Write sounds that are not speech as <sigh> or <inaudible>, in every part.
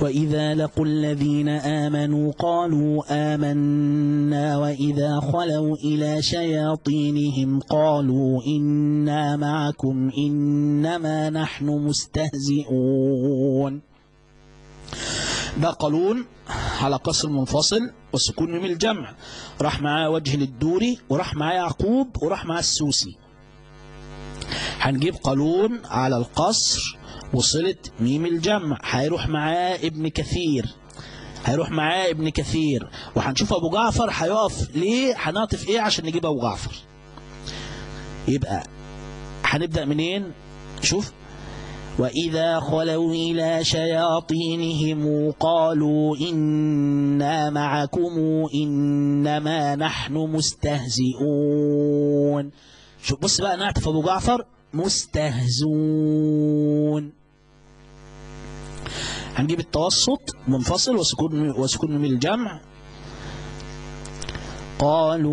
وإذا لقوا الذين آمنوا قالوا آمنا وإذا خلوا إلى شياطينهم قالوا إنا معكم إنما نحن مستهزئون ده قانون على قصر منفصل والسكون من الجمع. راح معاه وجه للدوري وراح معاه يعقوب وراح معاه السوسي. هنجيب قانون على القصر وصلة ميم الجمع. هيروح معاه ابن كثير. هيروح معاه ابن كثير. وهنشوف أبو جعفر هيقف. ليه؟ هنعطف إيه عشان نجيب أبو جعفر؟ يبقى هنبدأ منين؟ شوف. وإذا خلوا إلى شياطينهم قالوا إنا معكم إنما نحن مستهزئون. شوف بص بقى نعتف أبو جعفر مستهزون هنجيب التوسط منفصل وسكون وسكون من الجمع. قالوا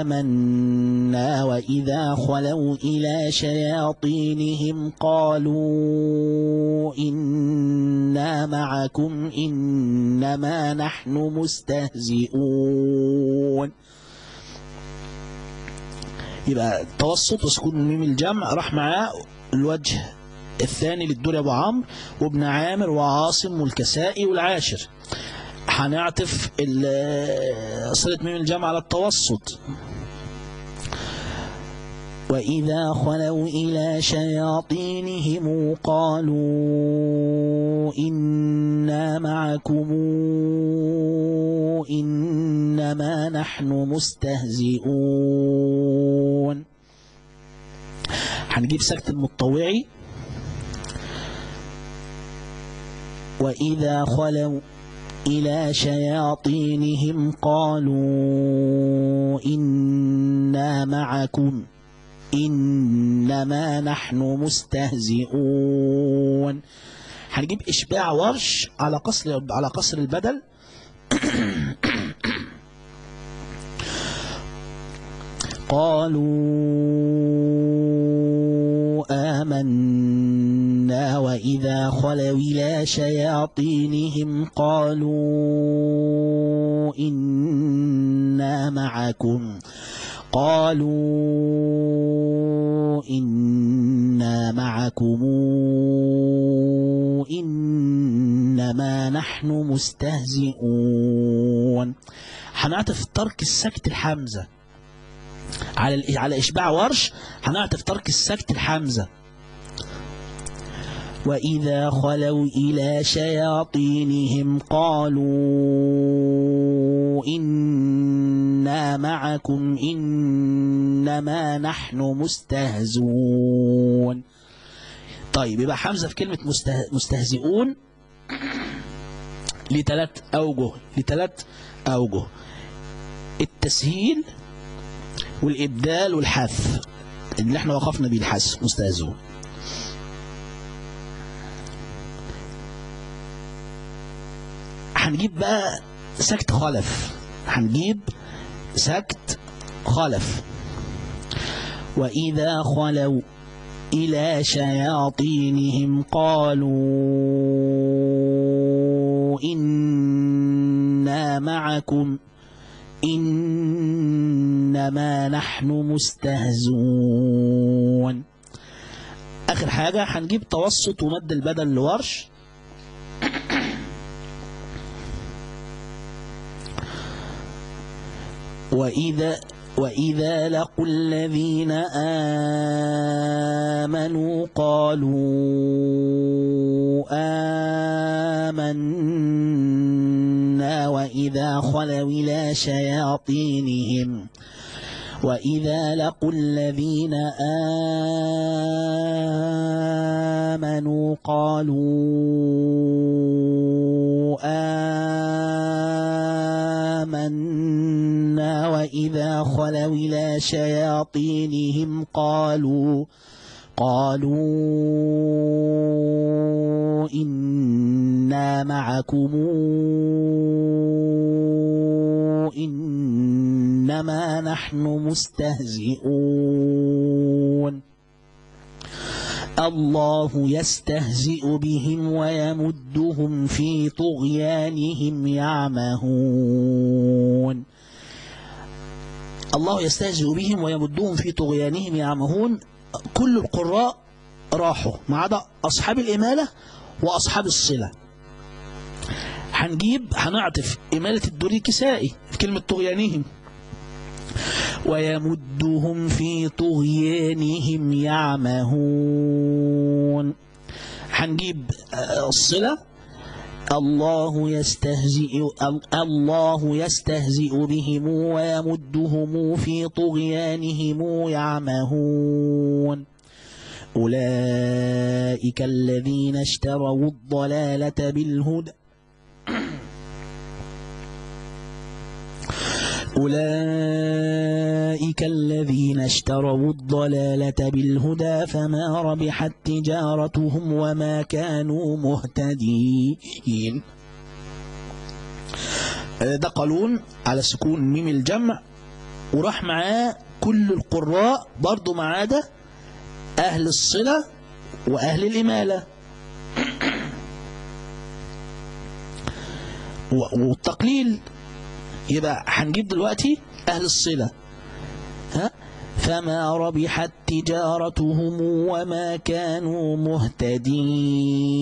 آمنا وإذا خلوا إلى شياطينهم قالوا إنا معكم إنما نحن مستهزئون. يبقى التوسط وسكون ميم الجمع راح معاه الوجه الثاني للدور أبو عمرو وابن عامر وعاصم والكسائي والعاشر. هنعطف صلة ميم الجمع على التوسط. وإذا خلوا إلى شياطينهم قالوا إنا معكم إنما نحن مستهزئون. هنجيب سكت المطوعي وإذا خلوا إلى شياطينهم قالوا إنا معكم إنما نحن مستهزئون هنجيب إشباع ورش على قصر على قصر البدل. قالوا آمنا وإذا خلوا إلى شياطينهم قالوا إنا معكم قالوا إنا معكم إنما نحن مستهزئون. هنعطف ترك السكت الحمزة. على على إشباع ورش هنعطف ترك السكت الحمزة. وإذا خلوا إلى شياطينهم قالوا إنا معكم إنما نحن مستهزون. طيب يبقى حمزة في كلمة مسته... مستهزئون لثلاث أوجه لثلاث أوجه. التسهيل والإبدال والحذف اللي إحنا وقفنا بيه الحذف مستهزئون. هنجيب بقى سكت خلف هنجيب سكت خلف وإذا خلوا إلى شياطينهم قالوا إنا معكم. إنما نحن مستهزون آخر حاجة هنجيب توسط ومد البدل لورش. وإذا وإذا لقوا الذين آمنوا قالوا آمنا وإذا خلوا إلى شياطينهم وإذا لقوا الذين آمنوا قالوا آمنا وإذا خلوا إلى شياطينهم قالوا قالوا إنا معكم إنما نحن مستهزئون. الله يستهزئ بهم ويمدهم في طغيانهم يعمهون. الله يستهزئ بهم ويمدهم في طغيانهم يعمهون. كل القراء راحوا ما عدا أصحاب الإمالة وأصحاب الصلة. هنجيب هنعطف إمالة الدوري الكسائي في كلمة طغيانهم. ويمدهم في طغيانهم يعمهون. هنجيب آه، الصلة الله يستهزئ الله يستهزئ بهم ويمدهم في طغيانهم يعمهون. أولئك الذين اشتروا الضلالة بالهدى. أولئك الذين اشتروا الضلالة بالهدى فما ربحت تجارتهم وما كانوا مهتدين. ده قانون على سكون ميم الجمع. وراح معاه كل القراء برضو ما عدا أهل الصلة وأهل الإمالة. والتقليل يبقى هنجيب دلوقتي أهل الصلة. ها؟ فما ربحت تجارتهم وما كانوا مهتدين.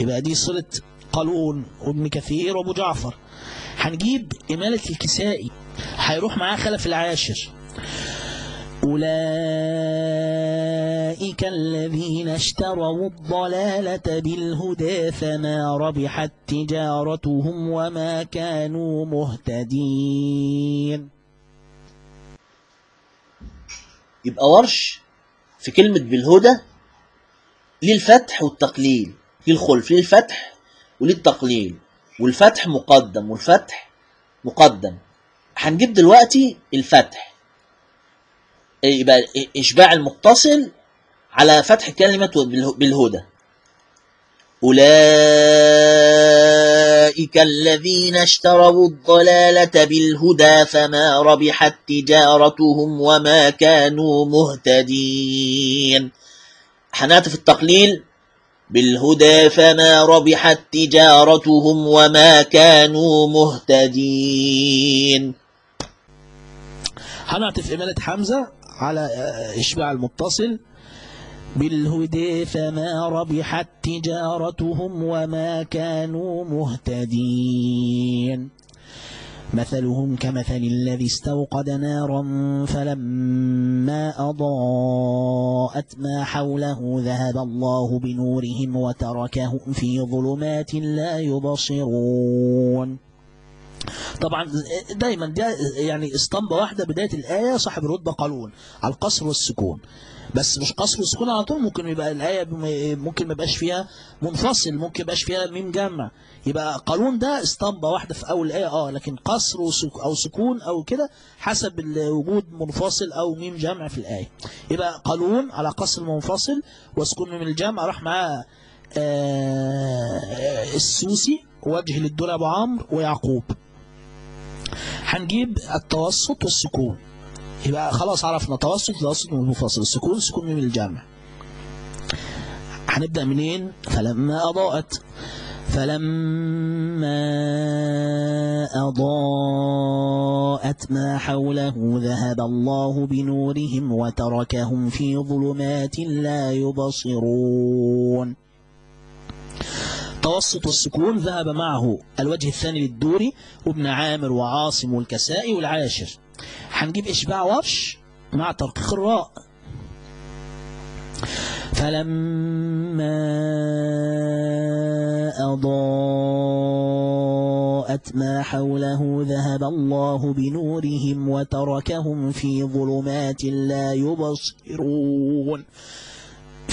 يبقى دي صلة قالون وابن كثير وأبو جعفر. هنجيب إمالة الكسائي. هيروح معاه خلف العاشر. أولئك الذين اشتروا الضلالة بالهدى فما ربحت تجارتهم وما كانوا مهتدين. يبقى ورش في كلمة بالهدى للفتح والتقليل للخلف للفتح وللتقليل والفتح مقدم والفتح مقدم. هنجيب دلوقتي الفتح. يبقى إشباع المتصل على فتح كلمة بالهدى. أولئك الذين اشتروا الضلالة بالهدى فما ربحت تجارتهم وما كانوا مهتدين. حنات في التقليل. بالهدى فما ربحت تجارتهم وما كانوا مهتدين. هنعطف إمالة حمزة. على إشباع المتصل بالهدى فما ربحت تجارتهم وما كانوا مهتدين. مثلهم كمثل الذي استوقد نارا فلما أضاءت ما حوله ذهب الله بنورهم وتركهم في ظلمات لا يبصرون. طبعا دايما ده يعني اسطمبة واحدة بداية الآية صاحب الرتبة قالون على القصر والسكون. بس مش قصر والسكون على طول ممكن يبقى الآية ممكن ما يبقاش فيها منفصل ممكن يبقاش فيها ميم جمع يبقى قانون ده اسطمبة واحدة في أول الآية آه لكن قصر أو سكون أو كده حسب وجود منفصل أو ميم جمع في الآية. يبقى قانون على قصر منفصل وسكون ميم الجمع راح معاه آه السوسي وجه للدول أبو عمرو ويعقوب. هنجيب التوسط والسكون. يبقى خلاص عرفنا توسط توسط منفصل السكون سكون من الجمع. هنبدأ منين؟ فلما أضاءت. فلما أضاءت ما حوله ذهب الله بنورهم وتركهم في ظلمات لا يبصرون. التوسط والسكون ذهب معه الوجه الثاني للدوري وابن عامر وعاصم والكسائي والعاشر. هنجيب إشباع ورش مع ترقيق الراء. فلما أضاءت ما حوله ذهب الله بنورهم وتركهم في ظلمات لا يبصرون.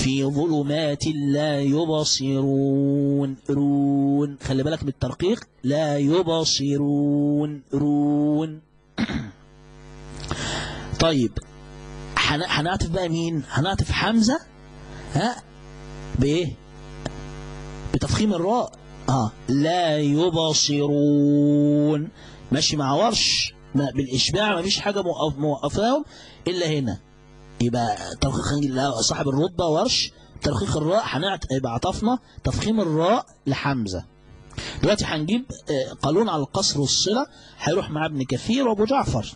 في ظلمات لا يبصرون. رون. خلي بالك من الترقيق. لا يبصرون. رون. <coughs> طيب. هنعطف بقى مين؟ هنعطف حمزة. ها؟ بإيه؟ بتفخيم الراء. آه. لا يبصرون. ماشي مع ورش. بالإشباع ما فيش حاجة موقفاهم إلا هنا. يبقى ترخيخ لا، صاحب الرتبة ورش. ترخيخ الراء هنعت يبقى عطفنا. تفخيم الراء لحمزة. دلوقتي هنجيب آه، قانون على القصر والصلة. هيروح مع ابن كثير وابو جعفر.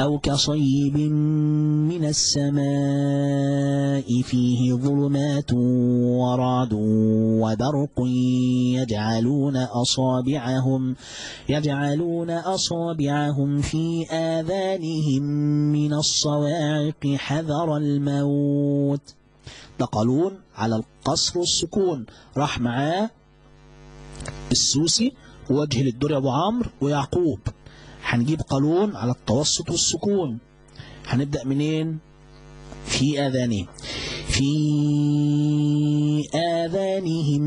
أو كصيب من السماء فيه ظلمات ورعد وبرق يجعلون أصابعهم يجعلون أصابعهم في آذانهم من الصواعق حذر الموت. نقلون على القصر والسكون راح معاه السوسي ووجه للدر أبو عمرو ويعقوب. هنجيب قانون على التوسط والسكون. هنبدأ منين؟ في آذانهم. في آذانهم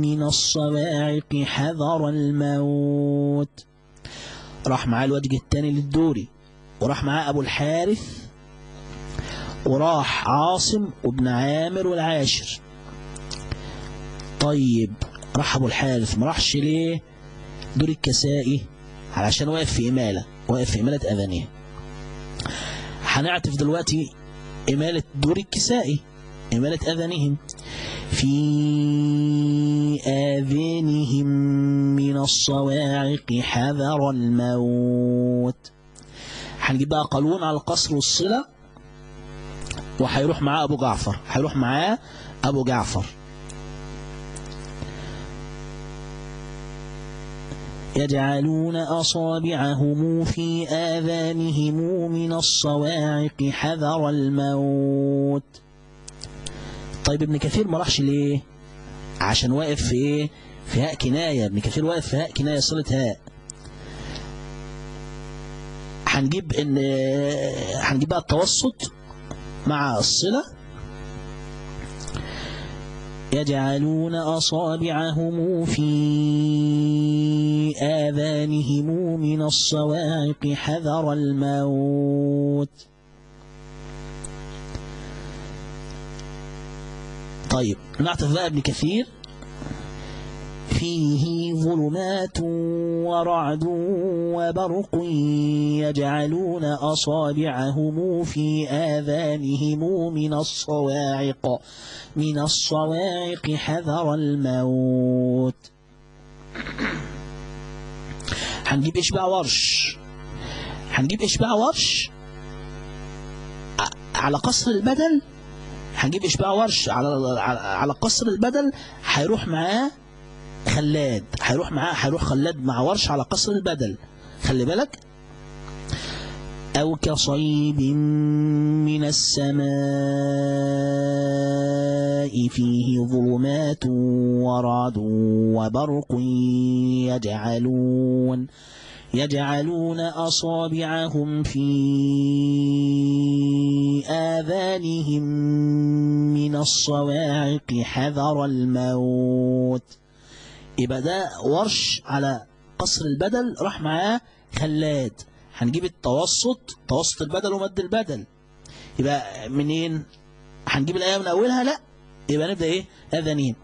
من الصواعق حذر الموت. راح معاه الوجه الثاني للدوري. وراح معاه أبو الحارث. وراح عاصم وابن عامر والعاشر. طيب راح أبو الحارث. ما راحش ليه؟ دور الكسائي. علشان واقف في إمالة واقف في إمالة أذانية. هنعطف دلوقتي إمالة دور الكسائي إمالة أذانهم. في آذانهم من الصواعق حذر الموت. هنجيب بقى قانون على القصر والصلة وهيروح معاه أبو جعفر هيروح معاه أبو جعفر. يجعلون أصابعهم في آذانهم من الصواعق حذر الموت. طيب ابن كثير ما راحش ليه؟ عشان واقف في إيه؟ في هاء كناية. ابن كثير واقف في هاء كناية صلة هاء. هنجيب ان هنجيب بقى التوسط مع الصلة. يجعلون أصابعهم في آذانهم من الصواعق حذر الموت. طيب نعطف بقى ابن كثير. فيه ظلمات ورعد وبرق يجعلون أصابعهم في آذانهم من الصواعق من الصواعق حذر الموت. هنجيب إشباع ورش هنجيب إشباع ورش على قصر البدل هنجيب إشباع ورش على- على قصر البدل هيروح معاه خلاد. هيروح معاه هيروح خلاد مع ورش على قصر البدل. خلي بالك. أو كصيب من السماء فيه ظلمات ورعد وبرق يجعلون يجعلون أصابعهم في آذانهم من الصواعق حذر الموت. يبقى ده ورش على قصر البدل راح معاه خلاد. هنجيب التوسط توسط البدل ومد البدل. يبقى منين؟ هنجيب الآية من أولها؟ لا. يبقى نبدأ إيه؟ آذانين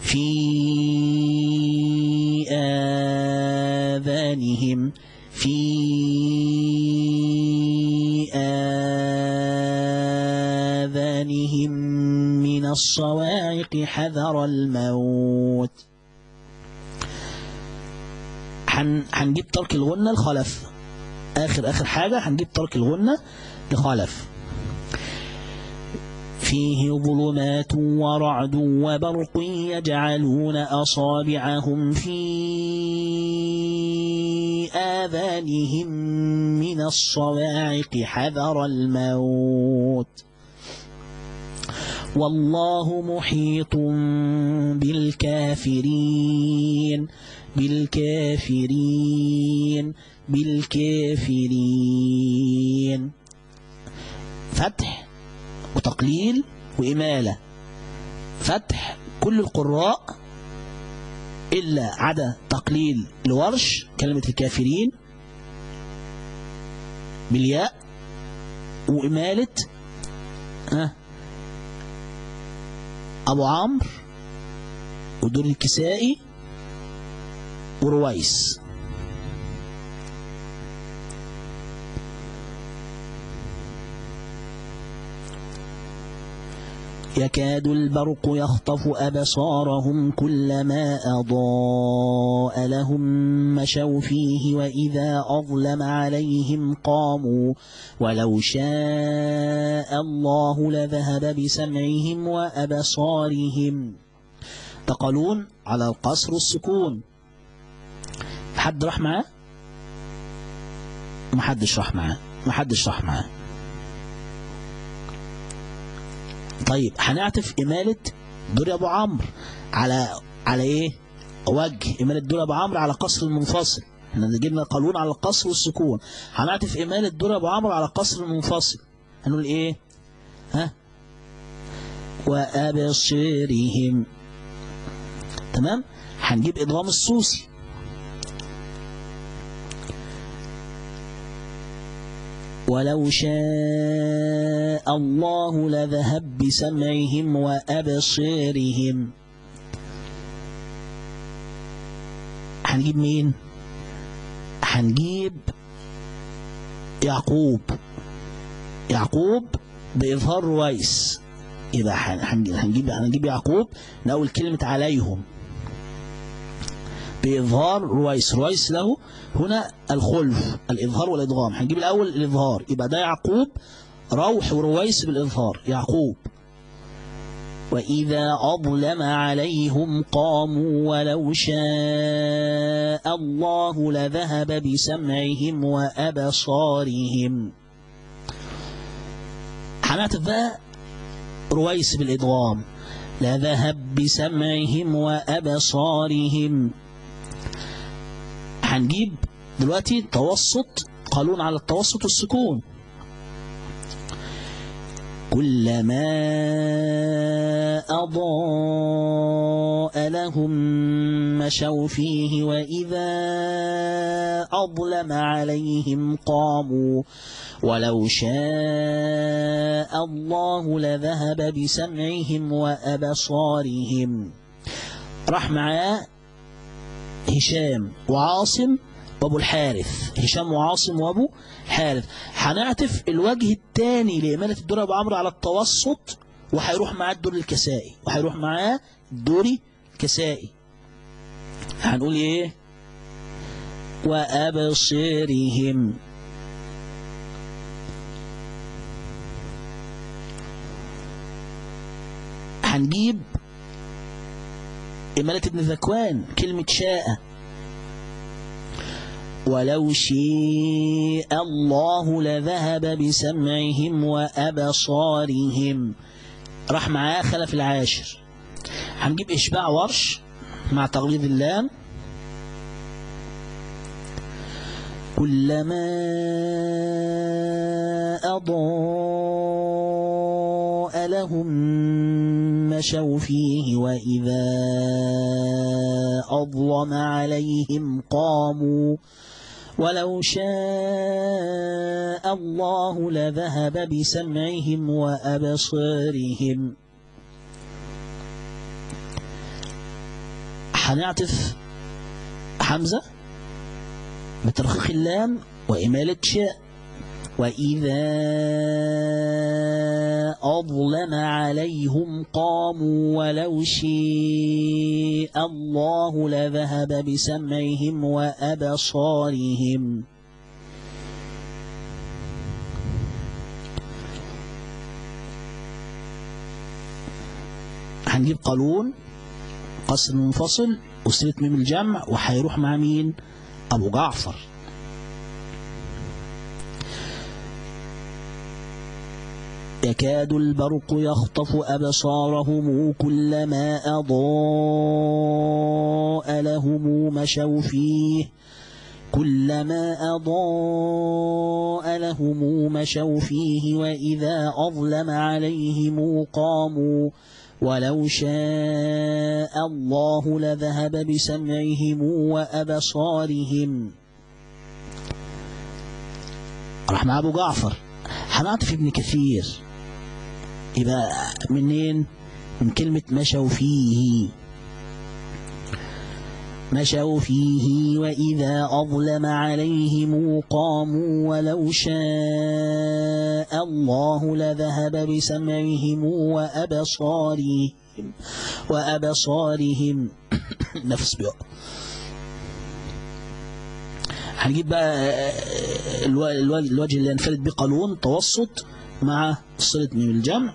في آذانهم في آذانهم من الصواعق حذر الموت. هنجيب ترك الغنة الخلف آخر آخر حاجة هنجيب ترك الغنة لخلف. فيه ظلمات ورعد وبرق يجعلون أصابعهم في آذانهم من الصواعق حذر الموت. والله محيط بالكافرين. بالكافرين بالكافرين. فتح وتقليل وإمالة. فتح كل القراء إلا عدا تقليل الورش كلمة الكافرين. بالياء وإمالة ها أبو عمرو ودور الكسائي. ورويس. يكاد البرق يخطف أبصارهم كلما أضاء لهم مشوا فيه وإذا أظلم عليهم قاموا. ولو شاء الله لذهب بسمعهم وأبصارهم. تقلون على القصر السكون. حد راح معاه محدش راح معاه محدش راح معاه طيب هنعطف إمالة دور أبو عمرو على على إيه؟ وجه إمالة دور أبو عمرو على قصر المنفصل إحنا جبنا قانون على القصر والسكون هنعطف إمالة دور أبو عمرو على قصر المنفصل هنقول إيه؟ ها؟ وأبصرهم تمام؟ هنجيب إضغام السوسي ولو شاء الله لذهب بسمعهم وأبصيرهم هنجيب مين؟ هنجيب يعقوب. يعقوب بإظهار رويس يبقى هنجيب هنجيب يعقوب نقول كلمة عليهم. بإظهار رويس رويس له هنا الخلف الإظهار والإدغام. هنجيب الأول الإظهار يبقى ده يعقوب روح ورويس بالإظهار يعقوب. وإذا أظلم عليهم قاموا ولو شاء الله لذهب بسمعهم وأبصارهم. هنعتف بقى رويس بالإدغام. لذهب بسمعهم وأبصارهم. هنجيب دلوقتي توسط قانون على التوسط والسكون. كلما أضاء لهم مشوا فيه وإذا أظلم عليهم قاموا. ولو شاء الله لذهب بسمعهم وأبصارهم. راح معاه هشام وعاصم وابو الحارث. هشام وعاصم وابو حارث هنعطف الوجه الثاني لإمالة الدور أبو عمرو على التوسط وهيروح معاه الدور الكسائي وهيروح معاه الدوري الكسائي. هنقول إيه؟ وأبصرهم. هنجيب إمالة ابن ذكوان كلمة شاء. ولو شاء الله لذهب بسمعهم وأبصارهم. راح معاه خلف العاشر. هنجيب إشباع ورش مع تغليظ اللام. كلما أضاء لهم مشوا فيه وإذا أظلم عليهم قاموا ولو شاء الله لذهب بسمعهم وأبصارهم. هنعطف حمزة بترخيخ اللام وإمالة شاء. وإذا أظلم عليهم قاموا ولو شاء الله لذهب بسمعهم وأبصارهم هنجيب قانون قصر منفصل وسيلة ميم الجمع وهيروح مع مين؟ أبو جعفر. يكاد البرق يخطف أبصارهم كلما أضاء لهم مشوا فيه. كلما أضاء لهم مشوا فيه وإذا أظلم عليهم قاموا. ولو شاء الله لذهب بسمعهم وأبصارهم. رحمة أبو جعفر هنعطف ابن كثير. يبقى منين؟ من كلمة مشوا فيه. مشوا فيه وإذا أظلم عليهم قاموا ولو شاء الله لذهب بسمعهم وأبصارهم وأبصارهم. <coughs> نفس بقى. هنجيب بقى الو- الوجه اللي ينفرد بقانون توسط مع صلة ميم الجمع.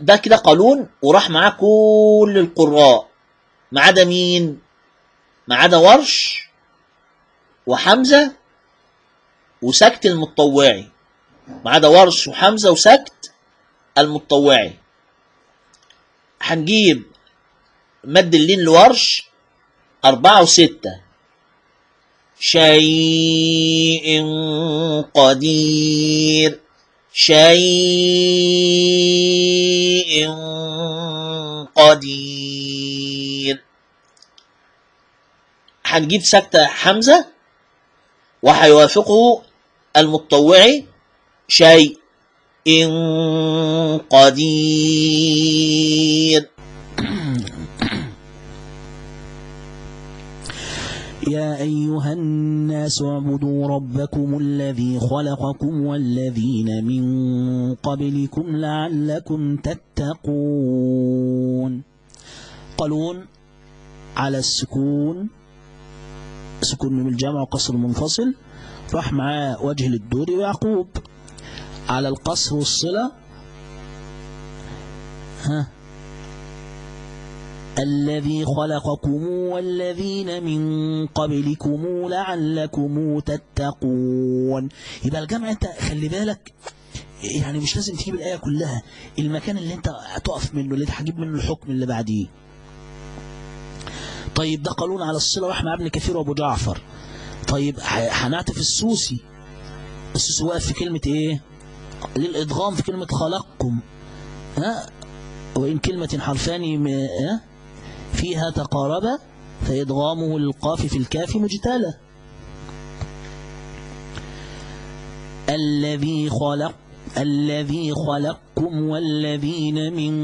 ده كده قانون وراح معاه كل القراء. ما عدا مين؟ ما عدا ورش وحمزة وسكت المتطوعي. ما عدا ورش وحمزة وسكت المتطوعي. هنجيب مد اللين لورش أربعة وستة. شيء قدير. شيء قدير. هنجيب سكتة حمزة وهيوافقه المتطوعي شيء قدير. يا أيها الناس اعبدوا ربكم الذي خلقكم والذين من قبلكم لعلكم تتقون. قالون على السكون. سكون من الجمع وقصر منفصل راح معاه وجه للدور ويعقوب. على القصر والصلة. ها. الذي خلقكم والذين من قبلكم لعلكم تتقون. يبقى الجمع انت خلي بالك يعني مش لازم تجيب الآية كلها المكان اللي انت هتقف منه اللي هتجيب منه الحكم اللي بعديه. طيب ده قانون على الصلة مع ابن كثير وأبو جعفر. طيب هنعطف السوسي. السوسي واقف في كلمة إيه؟ للإدغام في كلمة خلقكم. ها؟ وإن كلمة حرفان ها؟ فيها تقاربا فإدغامه للقاف في الكاف مجتلى الذي خلق الذي خلقكم والذين من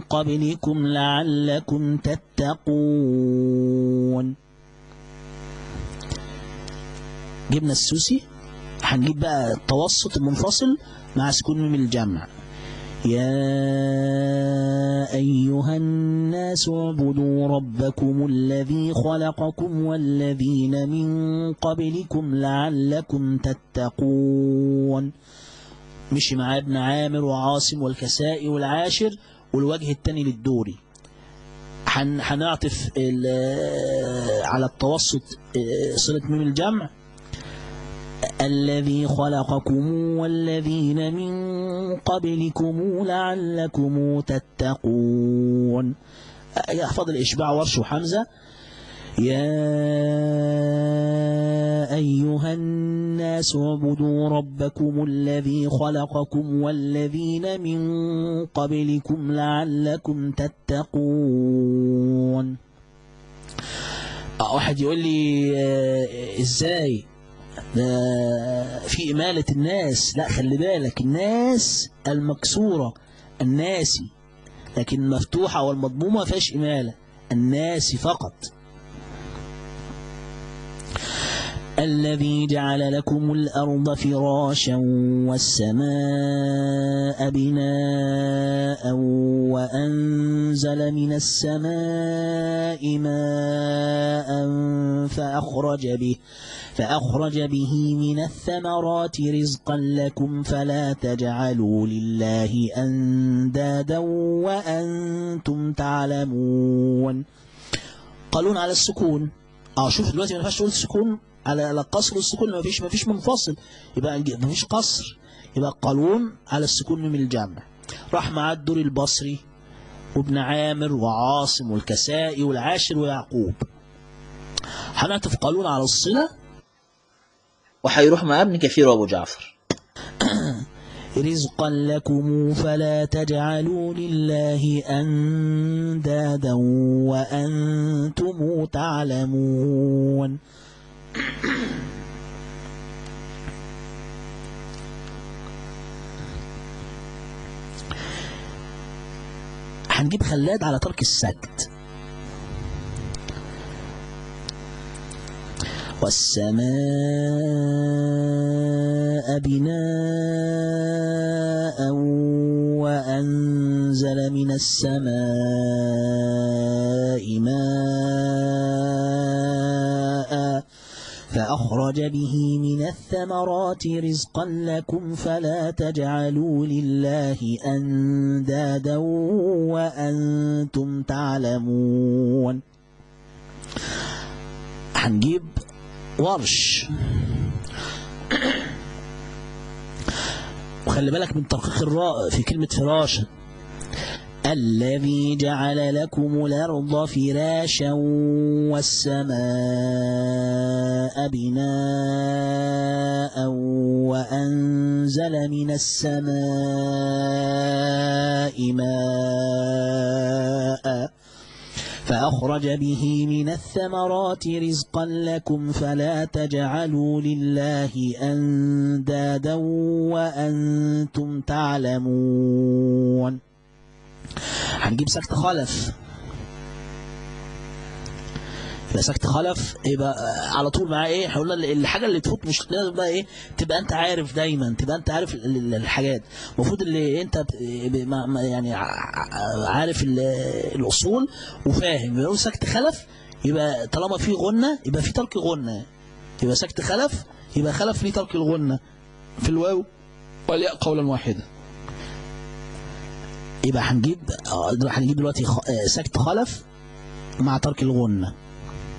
قبلكم لعلكم تتقون. جبنا السوسي. هنجيب بقى التوسط المنفصل مع سكون من الجمع. يا أيها الناس اعبدوا ربكم الذي خلقكم والذين من قبلكم لعلكم تتقون. مشي مع ابن عامر وعاصم والكسائي والعاشر والوجه الثاني للدوري. هن- هنعطف على التوسط آه، صلة ميم الجمع. الذي خلقكم والذين من قبلكم لعلكم تتقون. يحفظ الإشباع ورش وحمزة يا أيها الناس اعبدوا ربكم الذي خلقكم والذين من قبلكم لعلكم تتقون. واحد يقول لي آه، إزاي؟ ده في إمالة الناس. لا خلي بالك الناس المكسورة الناسي. لكن المفتوحة والمضمومة فيهاش إمالة الناس فقط. الذي جعل لكم الأرض فراشا والسماء بناء وأنزل من السماء ماء فأخرج به. فأخرج به من الثمرات رزقا لكم فلا تجعلوا لله أندادا وأنتم تعلمون. قالون على السكون. آه شوف دلوقتي ما ينفعش تقول السكون. على القصر والسكون ما فيش ما فيش منفصل. يبقى ما فيش قصر. يبقى قالون على السكون من الجمع راح معاه الدوري البصري وابن عامر وعاصم والكسائي والعاشر ويعقوب. هنعطف قالون على الصلة؟ وهيروح مع ابن كثير وابو جعفر. <coughs> رزقا لكم فلا تجعلوا لله أندادا وأنتم تعلمون. <coughs> هنجيب خلاد على ترك السكت. والسماء بناء وأنزل من السماء ماء فأخرج به من الثمرات رزقا لكم فلا تجعلوا لله أندادا وأنتم تعلمون. هنجيب ورش. وخلي بالك من ترقيق الراء في كلمة فراشة الذي جعل لكم الأرض فراشا والسماء بناء وأنزل من السماء ماء. فأخرج به من الثمرات رزقا لكم فلا تجعلوا لله أندادا وأنتم تعلمون. هنجيب سكت خلف يبقى سكت خلف يبقى على طول معاه إيه إحنا قلنا الحاجة اللي تفوت مش لازم بقى إيه تبقى أنت عارف دايما تبقى أنت عارف ال- ال- الحاجات. المفروض اللي أنت يعني عارف ال- الأصول وفاهم. يقول سكت خلف يبقى طالما في غنه يبقى في ترك غنه يبقى سكت خلف يبقى خلف ليه ترك الغنه في الواو والياء قولا واحدا. يبقى هنجيب آه، هنجيب دلوقتي آه، سكت خلف مع ترك الغنة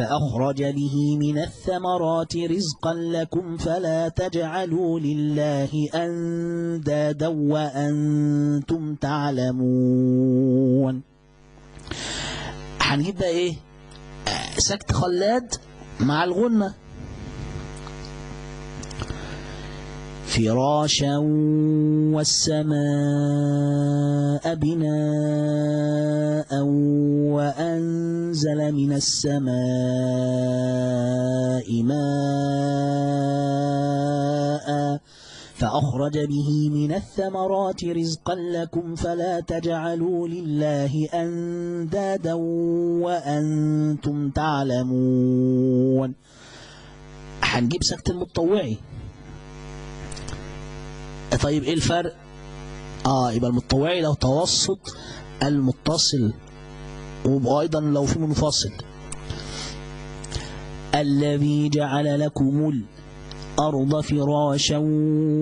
فأخرج به من الثمرات رزقا لكم فلا تجعلوا لله أندادا وأنتم تعلمون. هنجيب بقى إيه؟ آه، سكت خلاد مع الغنة. فراشا والسماء بناء وأنزل من السماء ماء فأخرج به من الثمرات رزقا لكم فلا تجعلوا لله أندادا وأنتم تعلمون. هنجيب سكت المتطوعي طيب إيه الفرق؟ آه يبقى المتطوعي لو توسط المتصل وأيضا لو في منفصل. الذي جعل لكم الأرض فراشا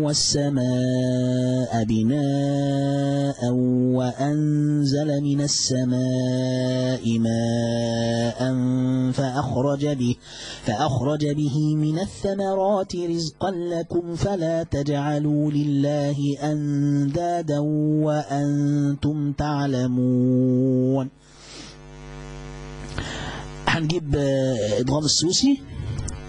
والسماء بناء وأنزل من السماء ماء فأخرج به فأخرج به من الثمرات رزقا لكم فلا تجعلوا لله أندادا وأنتم تعلمون. هنجيب إدغام السوسي.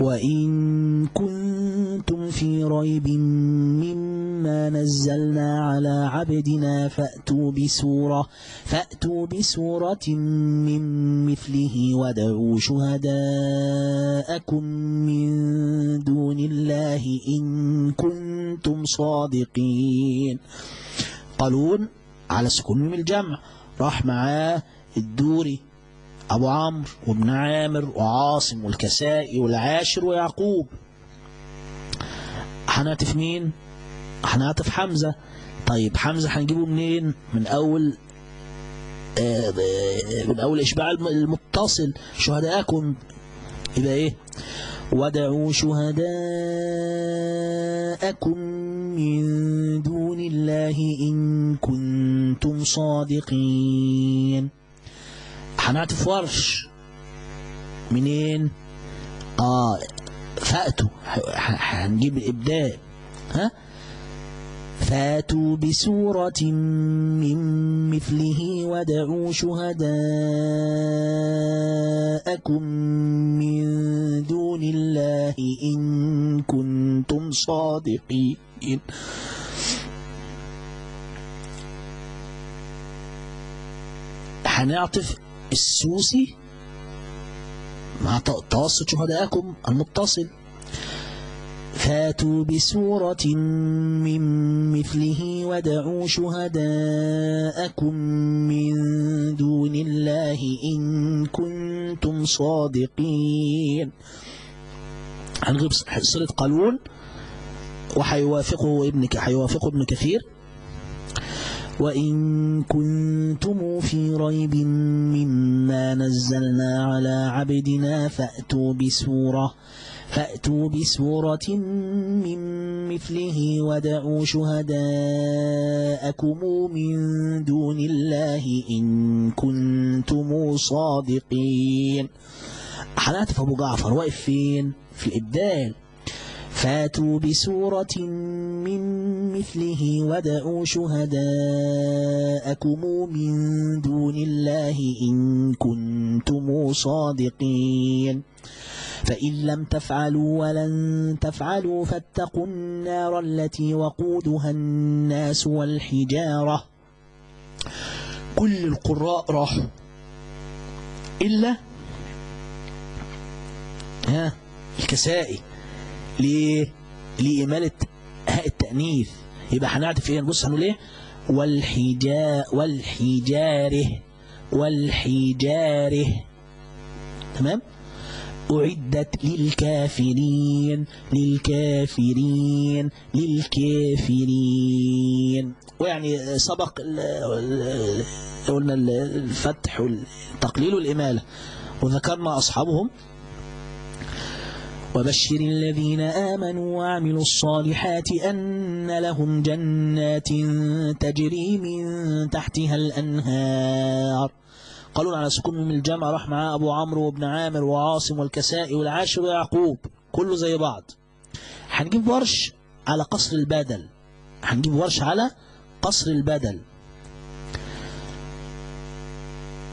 وإن كنتم في ريب مما نزلنا على عبدنا فأتوا بسورة فأتوا بسورة من مثله ودعوا شهداءكم من دون الله إن كنتم صادقين. قالون على سكون الجمع راح معاه الدوري أبو عمرو وابن عامر وعاصم والكسائي والعاشر ويعقوب هنعطف مين؟ هنعطف حمزة طيب حمزة هنجيبه منين؟ من أول آه، آه، من أول إشباع الم- المتصل شهداءكم يبقى إيه؟ ودعوا شهداءكم من دون الله إن كنتم صادقين هنعطف ورش منين؟ آه فأتوا. هنجيب الإبداع. ها؟ فأتوا بسورة من مثله ودعوا شهداءكم من دون الله إن كنتم صادقين. هنعطف السوسي مع ت- توسط شهداءكم المتصل. فاتوا بسورة من مثله ودعوا شهداءكم من دون الله إن كنتم صادقين. هنغيب صلة قالون وحيوافقه ابن حيوافقه ابن كثير. وإن كنتم في ريب مما نزلنا على عبدنا فأتوا بسورة فأتوا بسورة من مثله ودعوا شهداءكم من دون الله إن كنتم صادقين حنعتف أبو جعفر واقف فين؟ في الإبدال فاتوا بسورة من مثله ودعوا شهداءكم من دون الله إن كنتم صادقين. فإن لم تفعلوا ولن تفعلوا فاتقوا النار التي وقودها الناس والحجارة. كل القراء راحوا إلا ها الكسائي. ليه؟ لإمالة هاء التأنيث. يبقى هنعرف إيه؟ نبص هنقول إيه؟ والحجا والحجاره والحجاره. تمام؟ أعدت للكافرين للكافرين للكافرين. ويعني سبق قلنا ال- الفتح والتقليل والإمالة. وذكرنا أصحابهم وبشر الذين آمنوا وعملوا الصالحات أن لهم جنات تجري من تحتها الأنهار. قالوا على سكون من الجمع راح معاه أبو عمرو وابن عامر وعاصم والكسائي والعاشر ويعقوب. كله زي بعض. هنجيب ورش على قصر البدل. هنجيب ورش على قصر البدل.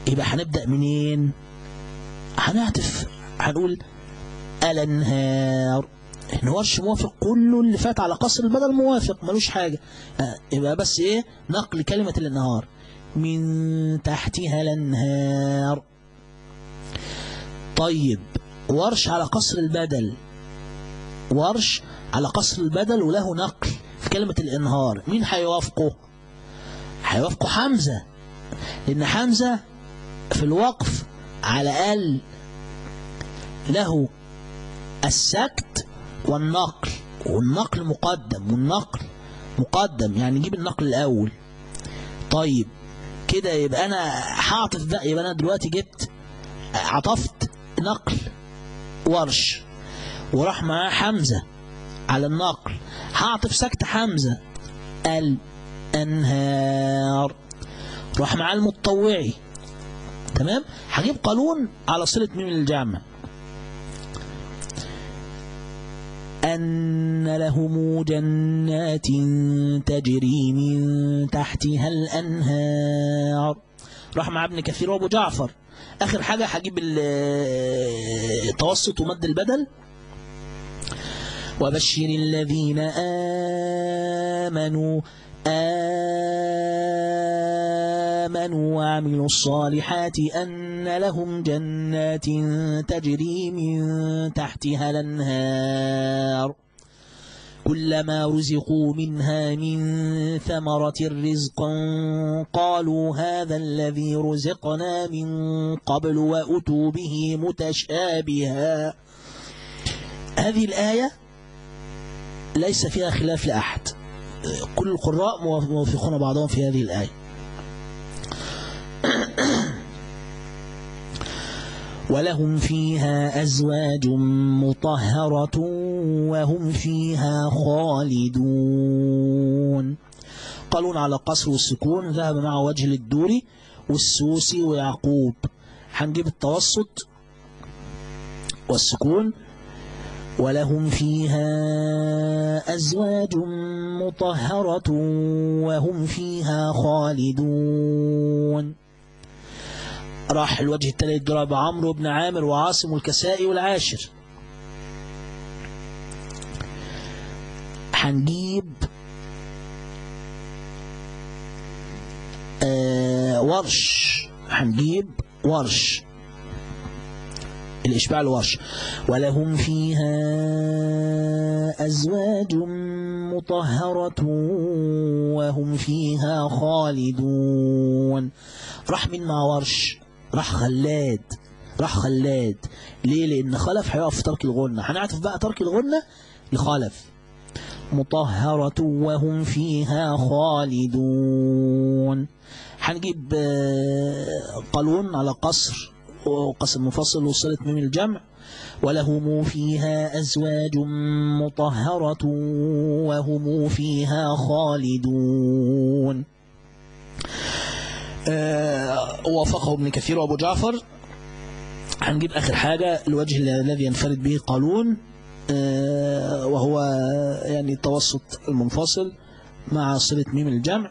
يبقى هنبدأ منين؟ هنعطف هنقول الانهار إحنا ورش موافق. كله اللي فات على قصر البدل موافق ملوش حاجة. آه، يبقى بس إيه؟ نقل كلمة الانهار. من تحتها الانهار. طيب ورش على قصر البدل. ورش على قصر البدل وله نقل في كلمة الانهار. مين هيوافقه؟ هيوافقه حمزة. لأن حمزة في الوقف على الأقل له السكت والنقل والنقل مقدم والنقل مقدم يعني نجيب النقل الأول. طيب كده يبقى أنا هعطف بقى يبقى أنا دلوقتي جبت عطفت نقل ورش وراح معاه حمزة على النقل. هعطف سكت حمزة. الأنهار. راح معاه المتطوعي. تمام؟ هجيب قانون على صلة ميم الجمع أن لهم جنات تجري من تحتها الأنهار. راح مع ابن كثير وأبو جعفر. آخر حاجة هجيب التوسط ومد البدل وبشر الذين آمنوا آمنوا وعملوا الصالحات أن لهم جنات تجري من تحتها الأنهار. كلما رزقوا منها من ثمرة رزقا قالوا هذا الذي رزقنا من قبل وأتوا به متشابها. هذه الآية ليس فيها خلاف لأحد. كل القراء موافقون بعضهم في هذه الآية. ولهم فيها أزواج مطهرة وهم فيها خالدون. قالون على قصر والسكون ذهب مع وجه للدوري والسوسي ويعقوب. هنجيب التوسط والسكون. ولهم فيها أزواج مطهرة وهم فيها خالدون. راح الوجه الثالث ضرب عمرو بن عامر وعاصم الكسائي والعاشر. هنجيب آه ورش. هنجيب ورش. الإشباع الورش. ولهم فيها أزواج مطهرة وهم فيها خالدون. راح من مع ورش راح خلاد راح خلاد. ليه؟ لأن خلف هيقف في ترك الغنة. هنعرف بقى ترك الغنة لخلف. مطهرة وهم فيها خالدون. هنجيب قالون على قصر. وقسم مفصل وصلة من الجمع. ولهم فيها أزواج مطهرة وهم فيها خالدون. آه وافقه ابن كثير وأبو جعفر. هنجيب آخر حاجة الوجه الذي ينفرد به قالون. آه وهو يعني التوسط المنفصل مع صلة ميم الجمع.